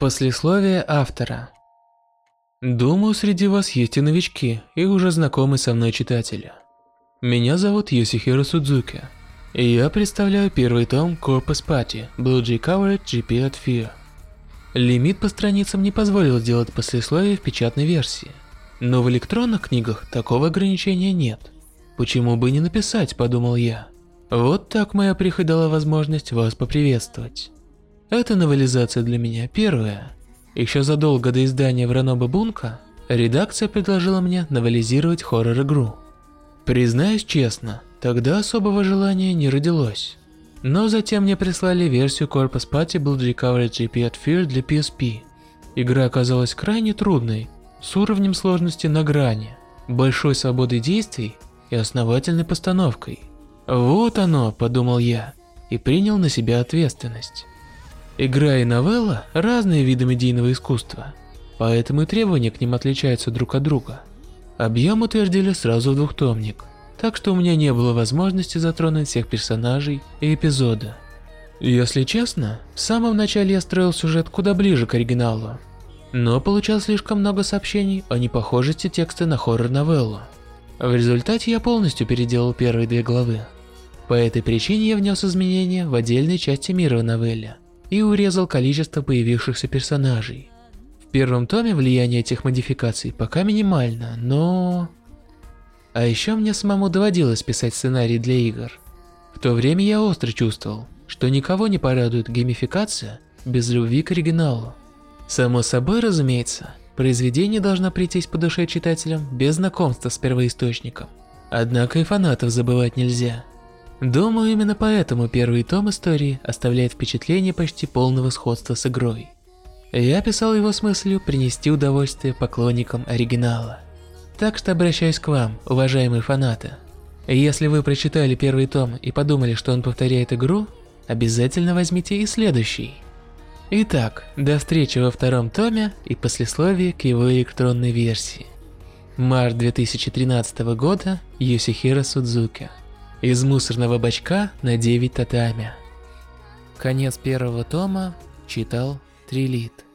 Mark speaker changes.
Speaker 1: Послесловие автора. Думаю, среди вас есть и новички, и уже знакомые со мной читатели. Меня зовут Йосихиро Судзуки, и я представляю первый том Corpus Party Blue Jay Covered GP от Fear. Лимит по страницам не позволил сделать послесловие в печатной версии, но в электронных книгах такого ограничения нет. Почему бы не написать, подумал я. Вот так моя прихоть дала возможность вас поприветствовать. Эта новелизация для меня первая. Еще задолго до издания Враноба Бунка, редакция предложила мне новелизировать хоррор-игру. Признаюсь честно, тогда особого желания не родилось. Но затем мне прислали версию Corpus Build Recovery GP от Fear для PSP. Игра оказалась крайне трудной, с уровнем сложности на грани, большой свободой действий и основательной постановкой. Вот оно, подумал я, и принял на себя ответственность. Игра и новелла – разные виды медийного искусства, поэтому и требования к ним отличаются друг от друга. Объем утвердили сразу в двухтомник, так что у меня не было возможности затронуть всех персонажей и эпизода. Если честно, в самом начале я строил сюжет куда ближе к оригиналу, но получал слишком много сообщений о непохожести текста на хоррор-новеллу. В результате я полностью переделал первые две главы. По этой причине я внес изменения в отдельные части мира в новелле и урезал количество появившихся персонажей. В первом томе влияние этих модификаций пока минимально, но... А еще мне самому доводилось писать сценарий для игр. В то время я остро чувствовал, что никого не порадует геймификация без любви к оригиналу. Само собой, разумеется, произведение должно прийтись по душе читателям без знакомства с первоисточником. Однако и фанатов забывать нельзя. Думаю, именно поэтому первый том истории оставляет впечатление почти полного сходства с игрой. Я писал его с мыслью принести удовольствие поклонникам оригинала. Так что обращаюсь к вам, уважаемые фанаты. Если вы прочитали первый том и подумали, что он повторяет игру, обязательно возьмите и следующий. Итак, до встречи во втором томе и послесловие к его электронной версии. Март 2013 года, Юсихиро Судзуки. Из мусорного бачка на 9 татами. Конец первого тома читал Трилит.